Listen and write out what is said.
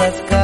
let's go.